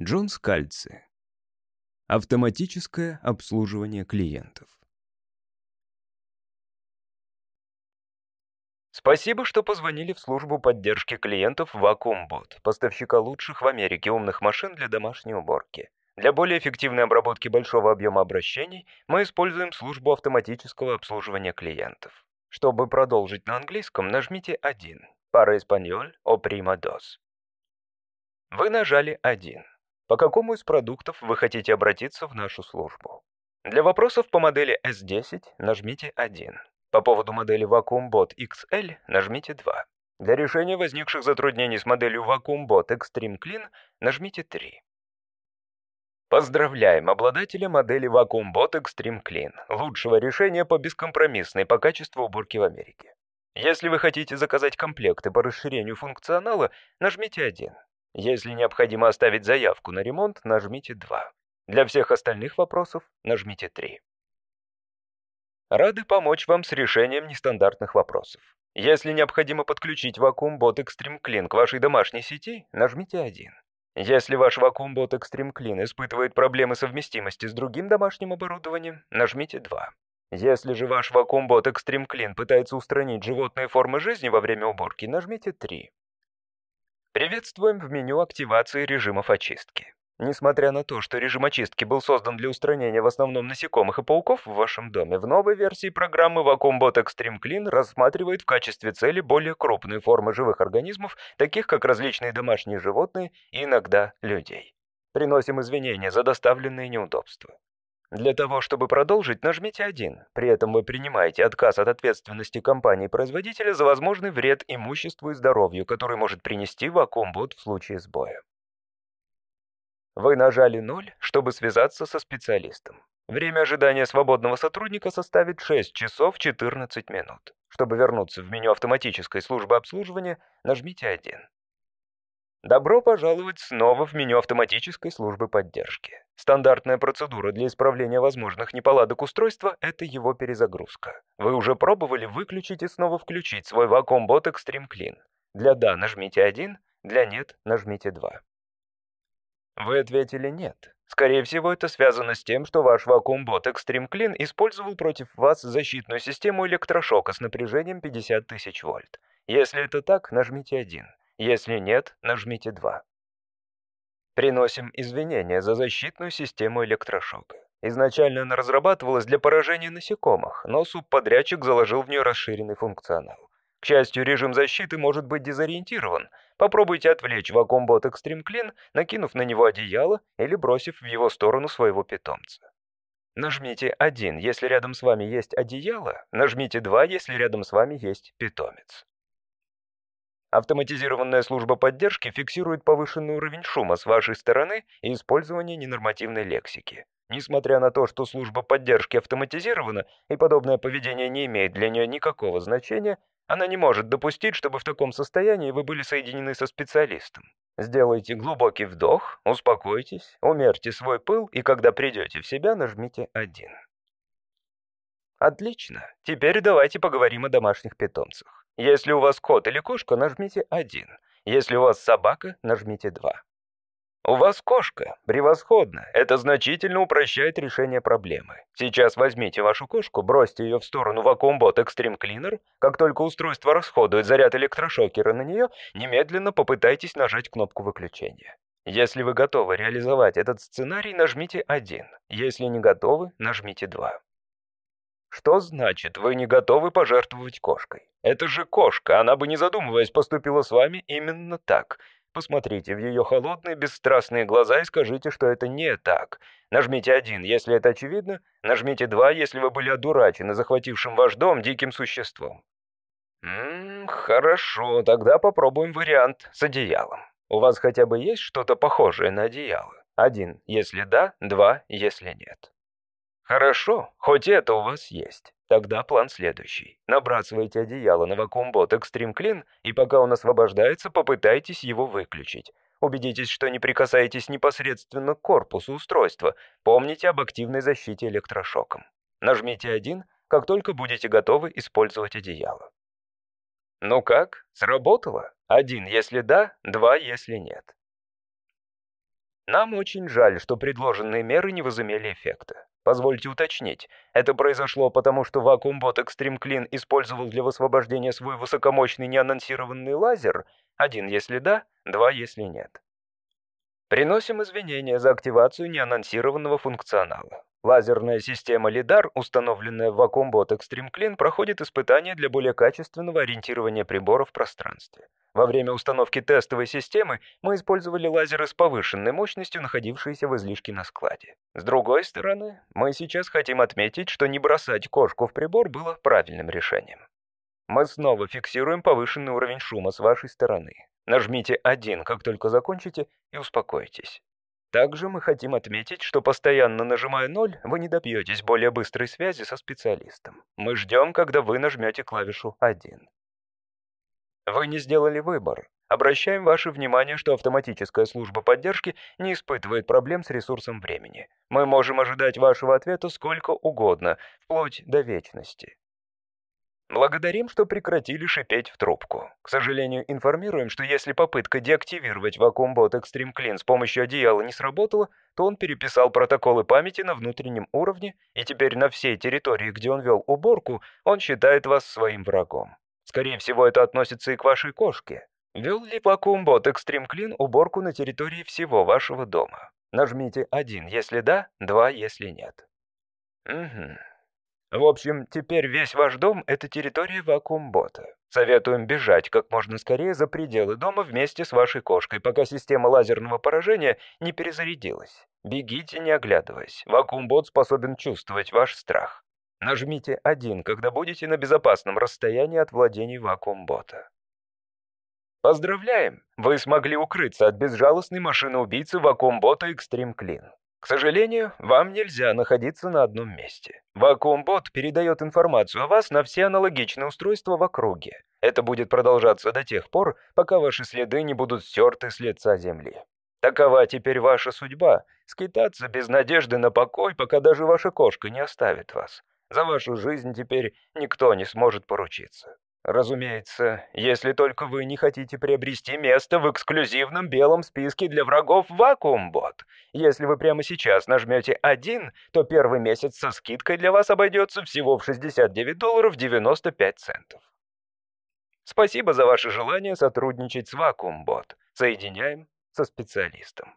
Джон Скальци. Автоматическое обслуживание клиентов. Спасибо, что позвонили в службу поддержки клиентов VacuumBot, поставщика лучших в Америке умных машин для домашней уборки. Для более эффективной обработки большого объема обращений мы используем службу автоматического обслуживания клиентов. Чтобы продолжить на английском, нажмите 1. Para español o prima dos. Вы нажали 1. По какому из продуктов вы хотите обратиться в нашу службу? Для вопросов по модели S10 нажмите 1. По поводу модели VacuumBot XL нажмите 2. Для решения возникших затруднений с моделью VacuumBot Extreme Clean нажмите 3. Поздравляем обладателя модели VacuumBot Extreme Clean, лучшего решения по бескомпромиссной по качеству уборки в Америке. Если вы хотите заказать комплекты по расширению функционала, нажмите 1. Если необходимо оставить заявку на ремонт, нажмите 2. Для всех остальных вопросов нажмите 3. Рады помочь вам с решением нестандартных вопросов. Если необходимо подключить VacuumBot Extreme Clean к вашей домашней сети, нажмите 1. Если ваш VacuumBot Extreme Clean испытывает проблемы совместимости с другим домашним оборудованием, нажмите 2. Если же ваш VacuumBot Extreme Clean пытается устранить животные формы жизни во время уборки, нажмите 3. Приветствуем в меню активации режимов очистки. Несмотря на то, что режим очистки был создан для устранения в основном насекомых и пауков в вашем доме, в новой версии программы VacuumBot Extreme Clean рассматривает в качестве цели более крупные формы живых организмов, таких как различные домашние животные и иногда людей. Приносим извинения за доставленные неудобства. Для того, чтобы продолжить, нажмите 1. При этом вы принимаете отказ от ответственности компании-производителя за возможный вред имуществу и здоровью, который может принести вакуум-бот в случае сбоя. Вы нажали 0, чтобы связаться со специалистом. Время ожидания свободного сотрудника составит 6 часов 14 минут. Чтобы вернуться в меню автоматической службы обслуживания, нажмите 1. Добро пожаловать снова в меню автоматической службы поддержки. Стандартная процедура для исправления возможных неполадок устройства – это его перезагрузка. Вы уже пробовали выключить и снова включить свой VacuumBot Extreme Clean. Для «да» нажмите 1, для «нет» нажмите 2. Вы ответили «нет». Скорее всего, это связано с тем, что ваш VacuumBot Extreme Clean использовал против вас защитную систему электрошока с напряжением 50 тысяч вольт. Если это так, нажмите 1. Если нет, нажмите 2. Приносим извинения за защитную систему электрошока. Изначально она разрабатывалась для поражения насекомых, но субподрядчик заложил в нее расширенный функционал. К счастью, режим защиты может быть дезориентирован. Попробуйте отвлечь вакуумбот Extreme Clean, накинув на него одеяло или бросив в его сторону своего питомца. Нажмите 1, если рядом с вами есть одеяло, нажмите 2, если рядом с вами есть питомец. Автоматизированная служба поддержки фиксирует повышенный уровень шума с вашей стороны и использование ненормативной лексики. Несмотря на то, что служба поддержки автоматизирована и подобное поведение не имеет для нее никакого значения, она не может допустить, чтобы в таком состоянии вы были соединены со специалистом. Сделайте глубокий вдох, успокойтесь, умерьте свой пыл и когда придете в себя, нажмите 1. Отлично. Теперь давайте поговорим о домашних питомцах. Если у вас кот или кошка, нажмите 1. Если у вас собака, нажмите 2. У вас кошка. Превосходно. Это значительно упрощает решение проблемы. Сейчас возьмите вашу кошку, бросьте ее в сторону VacuumBot Extreme Cleaner. Как только устройство расходует заряд электрошокера на нее, немедленно попытайтесь нажать кнопку выключения. Если вы готовы реализовать этот сценарий, нажмите 1. Если не готовы, нажмите 2. Что значит, вы не готовы пожертвовать кошкой? Это же кошка, она бы не задумываясь поступила с вами именно так. Посмотрите в ее холодные, бесстрастные глаза и скажите, что это не так. Нажмите один, если это очевидно. Нажмите два, если вы были одурачены захватившим ваш дом диким существом. Ммм, хорошо, тогда попробуем вариант с одеялом. У вас хотя бы есть что-то похожее на одеяло? Один, если да, два, если нет. Хорошо, хоть это у вас есть. Тогда план следующий. Набрасывайте одеяло на вакуумбот Extreme Clean, и пока он освобождается, попытайтесь его выключить. Убедитесь, что не прикасаетесь непосредственно к корпусу устройства. Помните об активной защите электрошоком. Нажмите один, как только будете готовы использовать одеяло. Ну как, сработало? Один, если да, два, если нет. Нам очень жаль, что предложенные меры не возымели эффекта. Позвольте уточнить, это произошло потому, что вакуум-бот Extreme Clean использовал для высвобождения свой высокомощный неанонсированный лазер? Один, если да, два, если нет. Приносим извинения за активацию неанонсированного функционала. Лазерная система LIDAR, установленная в Vacuumbot Extreme Clean, проходит испытания для более качественного ориентирования прибора в пространстве. Во время установки тестовой системы мы использовали лазеры с повышенной мощностью, находившиеся в излишке на складе. С другой стороны, мы сейчас хотим отметить, что не бросать кошку в прибор было правильным решением. Мы снова фиксируем повышенный уровень шума с вашей стороны. Нажмите 1, как только закончите, и успокойтесь. Также мы хотим отметить, что постоянно нажимая 0, вы не добьетесь более быстрой связи со специалистом. Мы ждем, когда вы нажмете клавишу 1. Вы не сделали выбор. Обращаем ваше внимание, что автоматическая служба поддержки не испытывает проблем с ресурсом времени. Мы можем ожидать вашего ответа сколько угодно, вплоть до вечности. Благодарим, что прекратили шипеть в трубку. К сожалению, информируем, что если попытка деактивировать вакуум-бот Extreme Clean с помощью одеяла не сработала, то он переписал протоколы памяти на внутреннем уровне, и теперь на всей территории, где он вел уборку, он считает вас своим врагом. Скорее всего, это относится и к вашей кошке. Вел ли вакуум-бот Extreme Clean уборку на территории всего вашего дома? Нажмите 1, если да, 2, если нет. Угу. В общем, теперь весь ваш дом — это территория вакуум-бота. Советуем бежать как можно скорее за пределы дома вместе с вашей кошкой, пока система лазерного поражения не перезарядилась. Бегите, не оглядываясь. Вакуум-бот способен чувствовать ваш страх. Нажмите 1, когда будете на безопасном расстоянии от владений вакуум-бота. Поздравляем! Вы смогли укрыться от безжалостной машины-убийцы вакуум-бота Extreme Clean. К сожалению, вам нельзя находиться на одном месте. Вакуум-бот передает информацию о вас на все аналогичные устройства в округе. Это будет продолжаться до тех пор, пока ваши следы не будут стерты с лица Земли. Такова теперь ваша судьба — скитаться без надежды на покой, пока даже ваша кошка не оставит вас. За вашу жизнь теперь никто не сможет поручиться. Разумеется, если только вы не хотите приобрести место в эксклюзивном белом списке для врагов Вакуумбот. Если вы прямо сейчас нажмете «один», то первый месяц со скидкой для вас обойдется всего в 69 долларов 95 центов. Спасибо за ваше желание сотрудничать с Вакуумбот. Соединяем со специалистом.